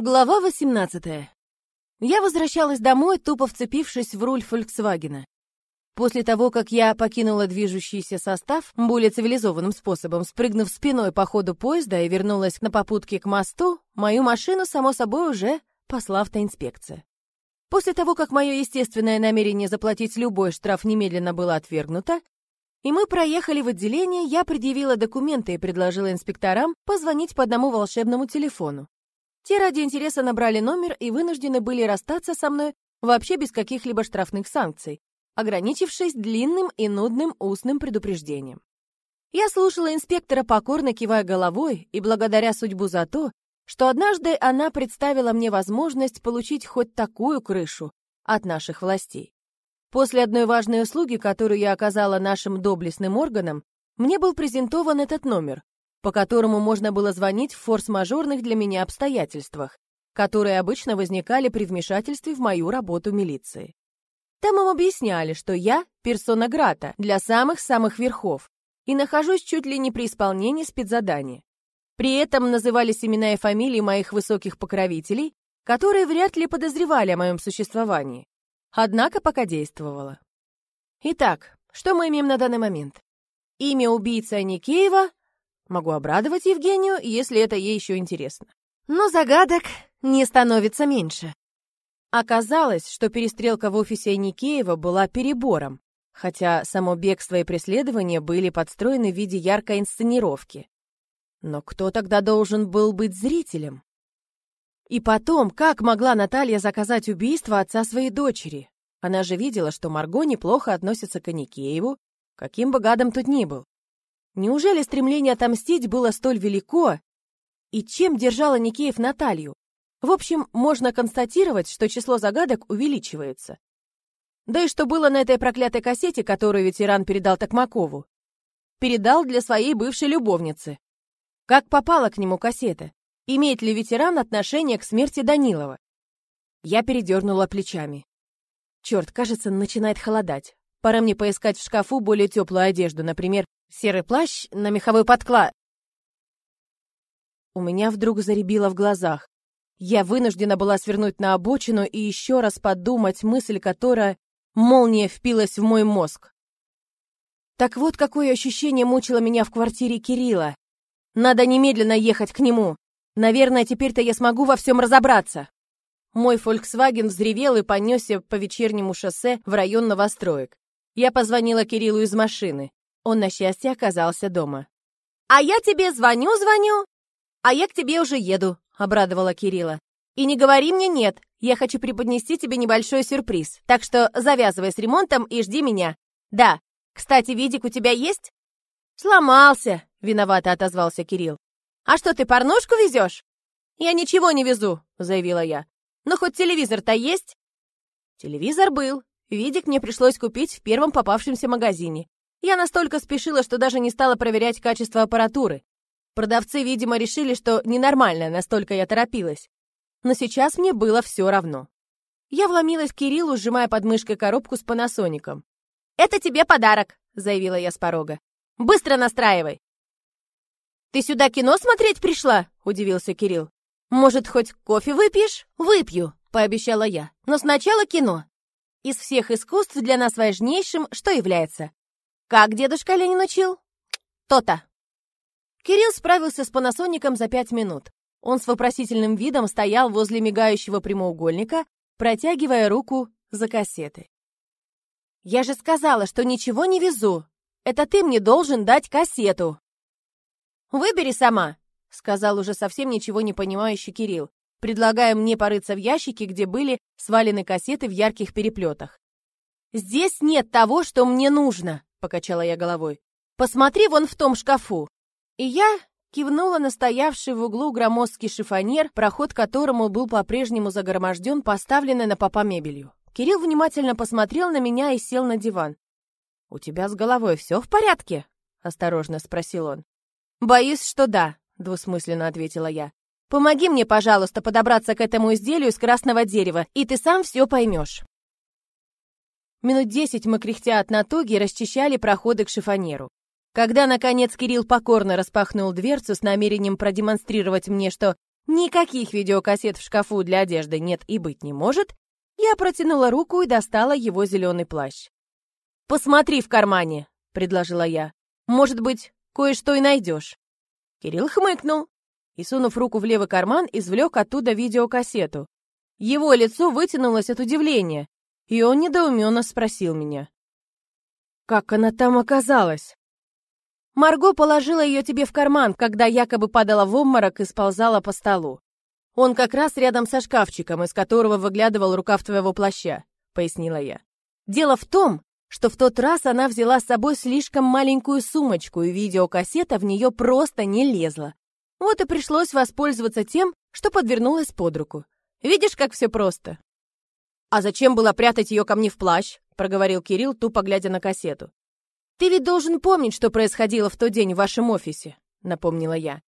Глава 18. Я возвращалась домой, тупо вцепившись в руль Фольксвагена. После того, как я покинула движущийся состав более цивилизованным способом, спрыгнув спиной по ходу поезда и вернулась на попутке к мосту, мою машину, само собой, уже посла автоинспекция. После того, как мое естественное намерение заплатить любой штраф немедленно было отвергнуто, и мы проехали в отделение, я предъявила документы и предложила инспекторам позвонить по одному волшебному телефону. Те ради интереса набрали номер и вынуждены были расстаться со мной вообще без каких-либо штрафных санкций, ограничившись длинным и нудным устным предупреждением. Я слушала инспектора, покорно кивая головой, и благодаря судьбу за то, что однажды она представила мне возможность получить хоть такую крышу от наших властей. После одной важной услуги, которую я оказала нашим доблестным органам, мне был презентован этот номер, по которому можно было звонить в форс-мажорных для меня обстоятельствах, которые обычно возникали при вмешательстве в мою работу милиции. Там им объясняли, что я персона грата для самых-самых верхов и нахожусь чуть ли не при исполнении спецзадания. При этом назывались имена и фамилии моих высоких покровителей, которые вряд ли подозревали о моем существовании. Однако пока действовало. Итак, что мы имеем на данный момент? Имя убийцы Аникеева Могу обрадовать Евгению, если это ей еще интересно. Но загадок не становится меньше. Оказалось, что перестрелка в офисе Никеева была перебором, хотя само бегство и преследование были подстроены в виде яркой инсценировки. Но кто тогда должен был быть зрителем? И потом, как могла Наталья заказать убийство отца своей дочери? Она же видела, что Марго неплохо относится к Аникееву, каким бы гадом тут ни был. Неужели стремление отомстить было столь велико? И чем держала Никеев Наталью? В общем, можно констатировать, что число загадок увеличивается. Да и что было на этой проклятой кассете, которую ветеран передал Токмакову? Передал для своей бывшей любовницы. Как попала к нему кассета? Имеет ли ветеран отношение к смерти Данилова? Я передернула плечами. Черт, кажется, начинает холодать. Пора мне поискать в шкафу более теплую одежду, например, серый плащ на меховой подклад. У меня вдруг заребило в глазах. Я вынуждена была свернуть на обочину и еще раз подумать мысль, которая молния впилась в мой мозг. Так вот, какое ощущение мучило меня в квартире Кирилла. Надо немедленно ехать к нему. Наверное, теперь-то я смогу во всем разобраться. Мой Volkswagen взревел и понесся по вечернему шоссе в район новостроек. Я позвонила Кириллу из машины. Он, на счастье, оказался дома. «А я тебе звоню-звоню, а я к тебе уже еду», — обрадовала Кирилла. «И не говори мне нет, я хочу преподнести тебе небольшой сюрприз, так что завязывай с ремонтом и жди меня. Да, кстати, видик у тебя есть?» «Сломался», — виновато отозвался Кирилл. «А что, ты порнушку везешь?» «Я ничего не везу», — заявила я. «Но хоть телевизор-то есть?» Телевизор был, Видик мне пришлось купить в первом попавшемся магазине. Я настолько спешила, что даже не стала проверять качество аппаратуры. Продавцы, видимо, решили, что ненормально, настолько я торопилась. Но сейчас мне было все равно. Я вломилась к Кириллу, сжимая под мышкой коробку с панасоником. «Это тебе подарок», — заявила я с порога. «Быстро настраивай». «Ты сюда кино смотреть пришла?» — удивился Кирилл. «Может, хоть кофе выпьешь?» «Выпью», — пообещала я. «Но сначала кино». Из всех искусств для нас важнейшим что является? Как дедушка Ленин учил? То-то. Кирилл справился с панасоником за пять минут. Он с вопросительным видом стоял возле мигающего прямоугольника, протягивая руку за кассеты. «Я же сказала, что ничего не везу. Это ты мне должен дать кассету». «Выбери сама», — сказал уже совсем ничего не понимающий Кирилл предлагая мне порыться в ящике, где были свалены кассеты в ярких переплетах. «Здесь нет того, что мне нужно», — покачала я головой. «Посмотри вон в том шкафу». И я кивнула на стоявший в углу громоздкий шифонер, проход которому был по-прежнему загроможден поставленной на попа мебелью. Кирилл внимательно посмотрел на меня и сел на диван. «У тебя с головой все в порядке?» — осторожно спросил он. «Боюсь, что да», — двусмысленно ответила я. Помоги мне, пожалуйста, подобраться к этому изделию из красного дерева, и ты сам все поймешь. Минут десять мы, кряхтя от натуги, расчищали проходы к шифонеру. Когда, наконец, Кирилл покорно распахнул дверцу с намерением продемонстрировать мне, что никаких видеокассет в шкафу для одежды нет и быть не может, я протянула руку и достала его зеленый плащ. «Посмотри в кармане», — предложила я. «Может быть, кое-что и найдешь». Кирилл хмыкнул и, сунув руку в левый карман, извлек оттуда видеокассету. Его лицо вытянулось от удивления, и он недоуменно спросил меня. «Как она там оказалась?» Марго положила ее тебе в карман, когда якобы падала в обморок и сползала по столу. Он как раз рядом со шкафчиком, из которого выглядывал рукав твоего плаща, пояснила я. Дело в том, что в тот раз она взяла с собой слишком маленькую сумочку, и видеокассета в нее просто не лезла. Вот и пришлось воспользоваться тем, что подвернулось под руку. Видишь, как все просто? А зачем было прятать ее ко мне в плащ? проговорил Кирилл, тупо глядя на кассету. Ты ведь должен помнить, что происходило в тот день в вашем офисе, напомнила я.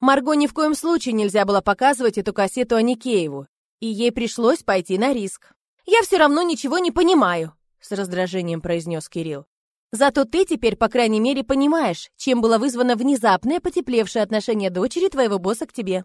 Марго ни в коем случае нельзя было показывать эту кассету Аникееву, и ей пришлось пойти на риск. Я все равно ничего не понимаю, с раздражением произнес Кирилл. Зато ты теперь, по крайней мере, понимаешь, чем было вызвано внезапное потеплевшее отношение дочери твоего босса к тебе.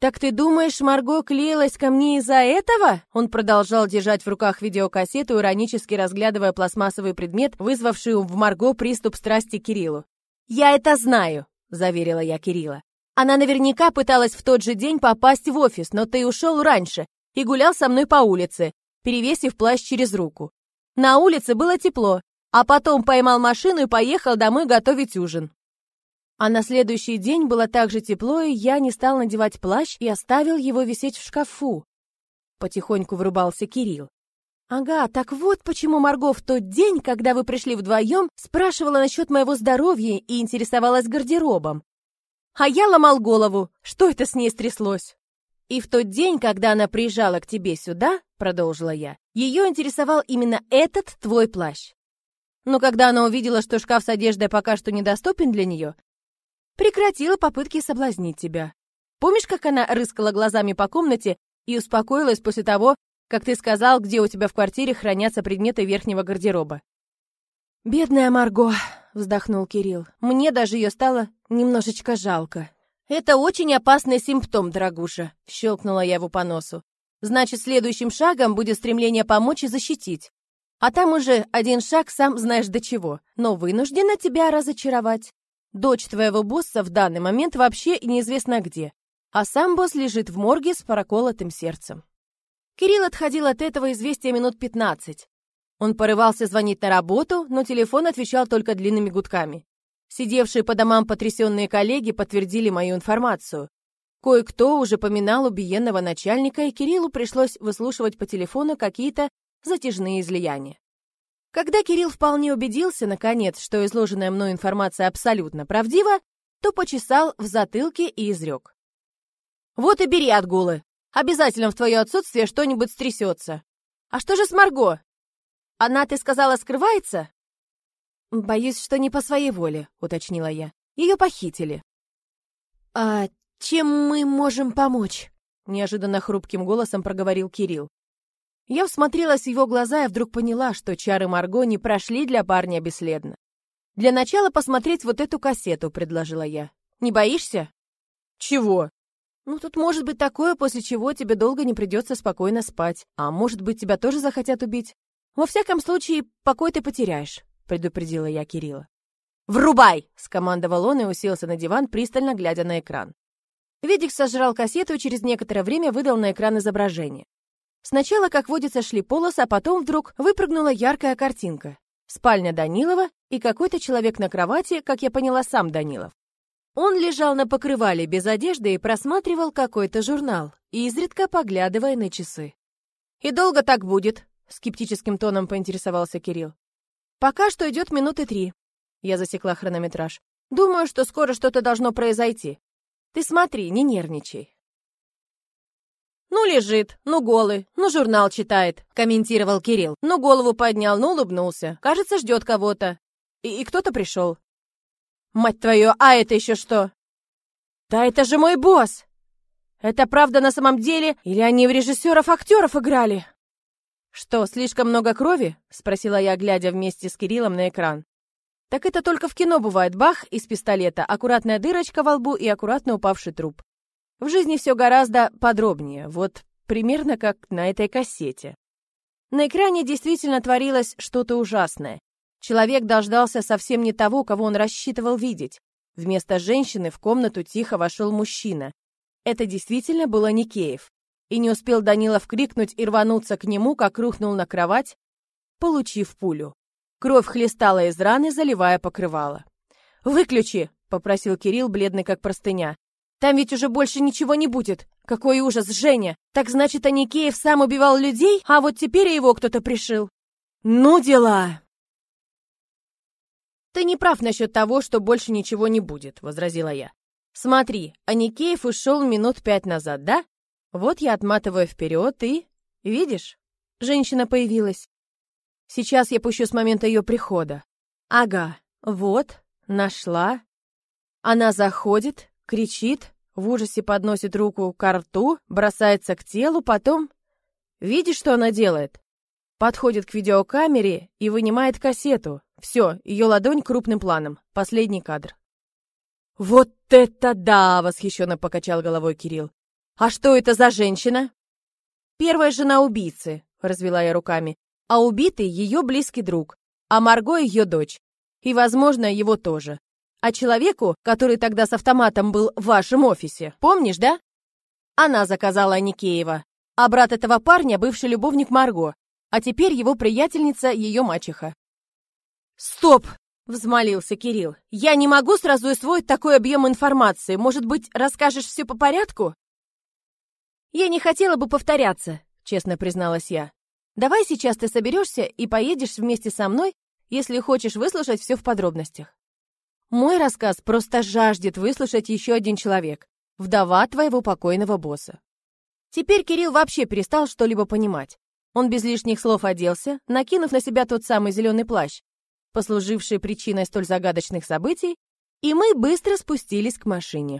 «Так ты думаешь, Марго клеилась ко мне из-за этого?» Он продолжал держать в руках видеокассету, иронически разглядывая пластмассовый предмет, вызвавший в Марго приступ страсти Кириллу. «Я это знаю», — заверила я Кирилла. «Она наверняка пыталась в тот же день попасть в офис, но ты ушел раньше и гулял со мной по улице, перевесив плащ через руку. На улице было тепло, а потом поймал машину и поехал домой готовить ужин. А на следующий день было так же тепло, и я не стал надевать плащ и оставил его висеть в шкафу. Потихоньку врубался Кирилл. Ага, так вот почему Марго в тот день, когда вы пришли вдвоем, спрашивала насчет моего здоровья и интересовалась гардеробом. А я ломал голову, что это с ней стряслось. И в тот день, когда она приезжала к тебе сюда, продолжила я, ее интересовал именно этот твой плащ. Но когда она увидела, что шкаф с одеждой пока что недоступен для нее, прекратила попытки соблазнить тебя. Помнишь, как она рыскала глазами по комнате и успокоилась после того, как ты сказал, где у тебя в квартире хранятся предметы верхнего гардероба? «Бедная Марго», — вздохнул Кирилл. «Мне даже ее стало немножечко жалко». «Это очень опасный симптом, дорогуша», — щелкнула я его по носу. «Значит, следующим шагом будет стремление помочь и защитить. А там уже один шаг сам знаешь до чего, но вынуждена тебя разочаровать. Дочь твоего босса в данный момент вообще неизвестно где, а сам босс лежит в морге с проколотым сердцем. Кирилл отходил от этого известия минут 15. Он порывался звонить на работу, но телефон отвечал только длинными гудками. Сидевшие по домам потрясенные коллеги подтвердили мою информацию. Кое-кто уже поминал убиенного начальника, и Кириллу пришлось выслушивать по телефону какие-то затяжные излияния. Когда Кирилл вполне убедился, наконец, что изложенная мной информация абсолютно правдива, то почесал в затылке и изрек. «Вот и бери отгулы. Обязательно в твое отсутствие что-нибудь стрясется. А что же с Марго? Она, ты сказала, скрывается?» «Боюсь, что не по своей воле», — уточнила я. «Ее похитили». «А чем мы можем помочь?» — неожиданно хрупким голосом проговорил Кирилл. Я всмотрелась в его глаза и вдруг поняла, что чары Марго не прошли для парня бесследно. «Для начала посмотреть вот эту кассету», — предложила я. «Не боишься?» «Чего?» «Ну, тут может быть такое, после чего тебе долго не придется спокойно спать. А может быть, тебя тоже захотят убить. Во всяком случае, покой ты потеряешь», — предупредила я Кирилла. «Врубай!» — скомандовал он и уселся на диван, пристально глядя на экран. Видик сожрал кассету и через некоторое время выдал на экран изображение. Сначала, как водится, шли полосы, а потом вдруг выпрыгнула яркая картинка. Спальня Данилова и какой-то человек на кровати, как я поняла, сам Данилов. Он лежал на покрывале без одежды и просматривал какой-то журнал, изредка поглядывая на часы. «И долго так будет?» — скептическим тоном поинтересовался Кирилл. «Пока что идет минуты три». Я засекла хронометраж. «Думаю, что скоро что-то должно произойти. Ты смотри, не нервничай. «Ну, лежит, ну, голый, ну, журнал читает», — комментировал Кирилл. Ну, голову поднял, ну, улыбнулся. Кажется, ждет кого-то. И, и кто-то пришел. «Мать твою, а это еще что?» «Да это же мой босс!» «Это правда на самом деле? Или они в режиссеров-актеров играли?» «Что, слишком много крови?» — спросила я, глядя вместе с Кириллом на экран. «Так это только в кино бывает. Бах, из пистолета, аккуратная дырочка во лбу и аккуратно упавший труп. В жизни все гораздо подробнее, вот примерно как на этой кассете. На экране действительно творилось что-то ужасное. Человек дождался совсем не того, кого он рассчитывал видеть. Вместо женщины в комнату тихо вошел мужчина. Это действительно было Никеев. И не успел Данилов крикнуть и рвануться к нему, как рухнул на кровать, получив пулю. Кровь хлестала из раны, заливая покрывало. «Выключи!» — попросил Кирилл, бледный как простыня. «Там ведь уже больше ничего не будет. Какой ужас, Женя! Так значит, Аникеев сам убивал людей, а вот теперь его кто-то пришил?» «Ну дела!» «Ты не прав насчет того, что больше ничего не будет», — возразила я. «Смотри, Аникеев ушел минут пять назад, да? Вот я отматываю вперед и... Видишь? Женщина появилась. Сейчас я пущу с момента ее прихода. Ага, вот, нашла. Она заходит, кричит, в ужасе подносит руку к рту, бросается к телу, потом... Видишь, что она делает? Подходит к видеокамере и вынимает кассету. Все, ее ладонь крупным планом. Последний кадр. «Вот это да!» — восхищенно покачал головой Кирилл. «А что это за женщина?» «Первая жена убийцы», — развела я руками а убитый ее близкий друг, а Марго ее дочь. И, возможно, его тоже. А человеку, который тогда с автоматом был в вашем офисе, помнишь, да? Она заказала Никеева, а брат этого парня — бывший любовник Марго, а теперь его приятельница — ее мачеха. «Стоп!» — взмолился Кирилл. «Я не могу сразу усвоить такой объем информации. Может быть, расскажешь все по порядку?» «Я не хотела бы повторяться», — честно призналась я. Давай сейчас ты соберешься и поедешь вместе со мной, если хочешь выслушать все в подробностях. Мой рассказ просто жаждет выслушать еще один человек, вдова твоего покойного босса. Теперь Кирилл вообще перестал что-либо понимать. Он без лишних слов оделся, накинув на себя тот самый зеленый плащ, послуживший причиной столь загадочных событий, и мы быстро спустились к машине.